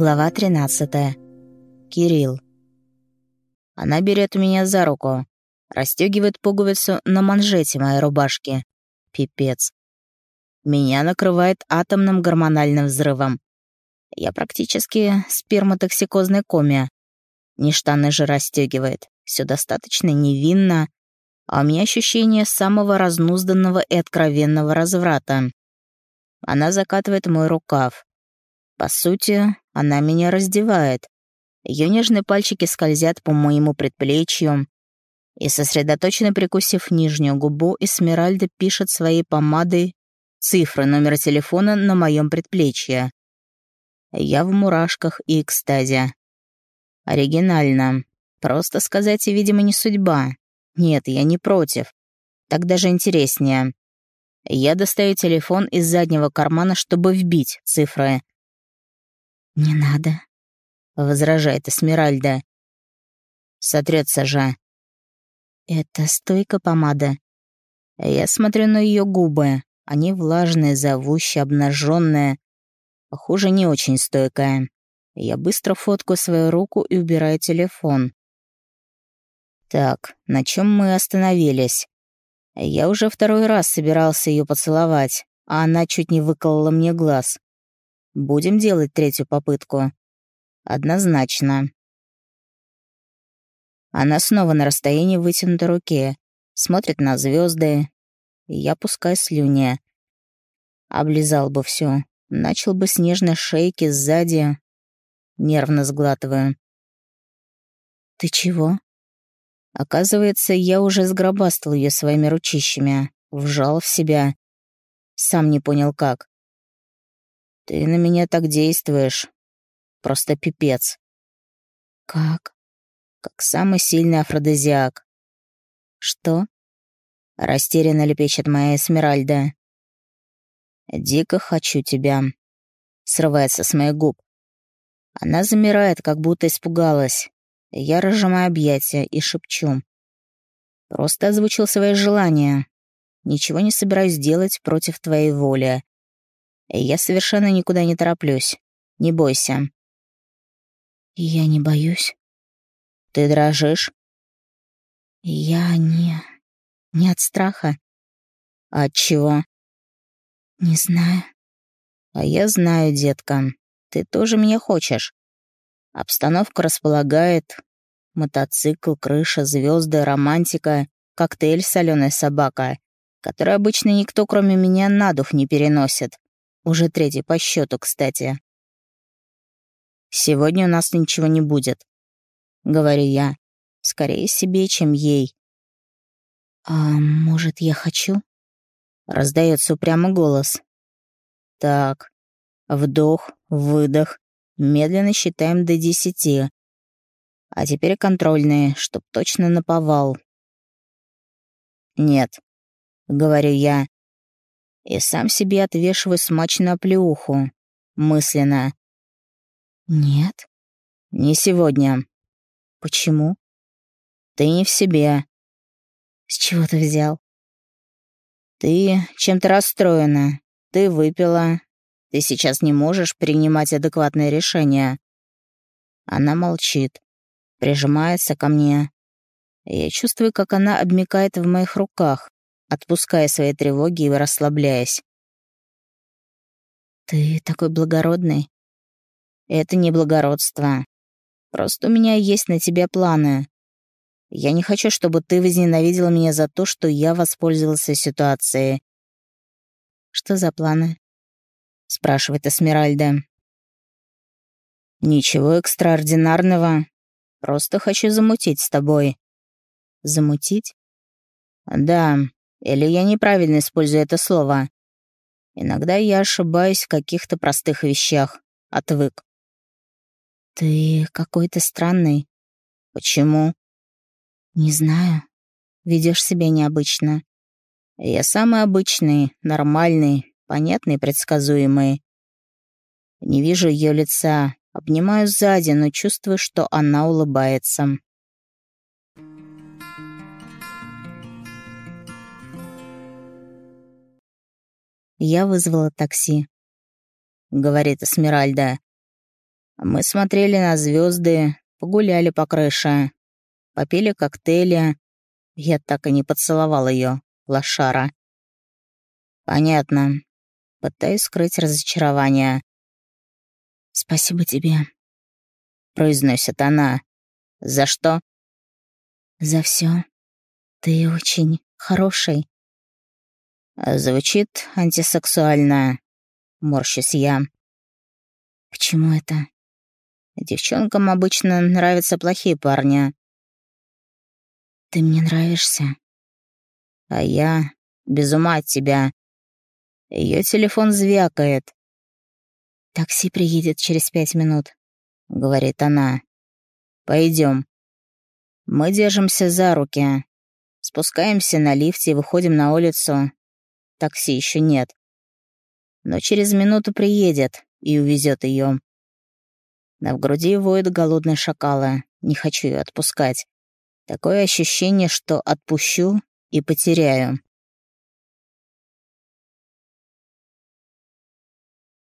Глава 13. Кирилл. Она берет меня за руку, расстегивает пуговицу на манжете моей рубашки. Пипец. Меня накрывает атомным гормональным взрывом. Я практически сперматоксикозной коме. Не штаны же расстегивает, все достаточно невинно, а у меня ощущение самого разнузданного и откровенного разврата. Она закатывает мой рукав. По сути, она меня раздевает. Ее нежные пальчики скользят по моему предплечью. И, сосредоточенно прикусив нижнюю губу, Эсмеральда пишет своей помадой цифры номера телефона на моем предплечье. Я в мурашках и экстазе. Оригинально. Просто сказать, видимо, не судьба. Нет, я не против. Так даже интереснее. Я достаю телефон из заднего кармана, чтобы вбить цифры. «Не надо», — возражает Эсмеральда. Сотрется же. «Это стойка помада». Я смотрю на ее губы. Они влажные, зовущие, обнаженные. Похоже, не очень стойкая. Я быстро фоткаю свою руку и убираю телефон. Так, на чем мы остановились? Я уже второй раз собирался ее поцеловать, а она чуть не выколола мне глаз. Будем делать третью попытку. Однозначно. Она снова на расстоянии вытянутой руки, смотрит на звезды. Я пускаю слюни. Облизал бы все, начал бы с нежной шейки сзади. Нервно сглатываю. «Ты чего?» Оказывается, я уже сгробастал ее своими ручищами, вжал в себя. Сам не понял как. Ты на меня так действуешь. Просто пипец. Как? Как самый сильный афродизиак. Что? Растерянно лепечет моя Эсмеральда. Дико хочу тебя. Срывается с моих губ. Она замирает, как будто испугалась. Я разжимаю объятия и шепчу. Просто озвучил свои желания. Ничего не собираюсь делать против твоей воли. Я совершенно никуда не тороплюсь. Не бойся. Я не боюсь. Ты дрожишь? Я не... не от страха. От чего? Не знаю. А я знаю, детка. Ты тоже меня хочешь. Обстановка располагает. Мотоцикл, крыша, звезды, романтика, коктейль «Соленая собака», который обычно никто, кроме меня, на дух не переносит. Уже третий по счету, кстати. «Сегодня у нас ничего не будет», — говорю я. Скорее себе, чем ей. «А может, я хочу?» — раздается упрямый голос. «Так, вдох, выдох, Медленно считаем до десяти. А теперь контрольные, чтоб точно наповал. «Нет», — говорю я. И сам себе отвешиваю смачную оплеуху. Мысленно. «Нет». «Не сегодня». «Почему?» «Ты не в себе». «С чего ты взял?» «Ты чем-то расстроена. Ты выпила, ты сейчас не можешь принимать адекватное решение». Она молчит, прижимается ко мне. Я чувствую, как она обмикает в моих руках, отпуская свои тревоги и расслабляясь. «Ты такой благородный». «Это не благородство. Просто у меня есть на тебя планы. Я не хочу, чтобы ты возненавидела меня за то, что я воспользовался ситуацией». «Что за планы?» — спрашивает Эсмеральда. «Ничего экстраординарного. Просто хочу замутить с тобой». «Замутить?» «Да, или я неправильно использую это слово. Иногда я ошибаюсь в каких-то простых вещах. Отвык». «Ты какой-то странный». «Почему?» «Не знаю. Ведешь себя необычно». «Я самый обычный, нормальный, понятный предсказуемый. Не вижу ее лица, обнимаю сзади, но чувствую, что она улыбается. «Я вызвала такси», — говорит Эсмеральда. Мы смотрели на звезды, погуляли по крыше, попили коктейли. Я так и не поцеловал ее, лошара. Понятно. Пытаюсь скрыть разочарование. «Спасибо тебе», — произносит она. «За что?» «За все. Ты очень хороший». Звучит антисексуально. Морщусь я. Почему это? Девчонкам обычно нравятся плохие парни. Ты мне нравишься. А я без ума от тебя. Ее телефон звякает. «Такси приедет через пять минут», — говорит она. Пойдем. Мы держимся за руки. Спускаемся на лифте и выходим на улицу. Такси еще нет. Но через минуту приедет и увезет ее. На в груди воют голодные шакалы. Не хочу ее отпускать. Такое ощущение, что отпущу и потеряю.